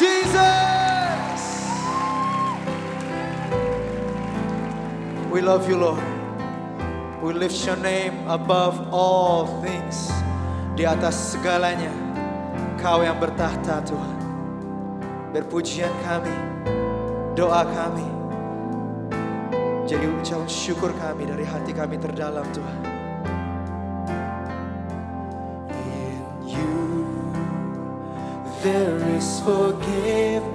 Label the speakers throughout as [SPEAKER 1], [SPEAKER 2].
[SPEAKER 1] Jesus. We love you, Lord. We lift your name above all things. Di atas segalanya, Kau yang bertahta Tuhan. Berpujian kami, doa kami. Jadi ucapan syukur kami dari hati kami terdalam Tuhan. There is forgiveness.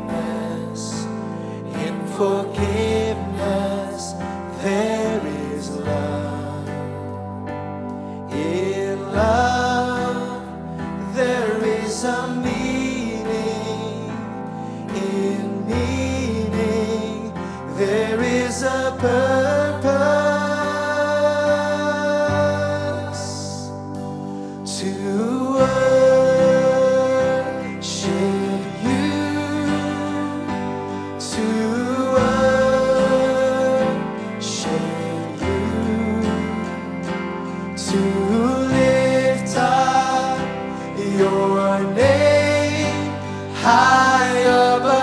[SPEAKER 1] In forgiveness there is love. In love there is a meaning. high above.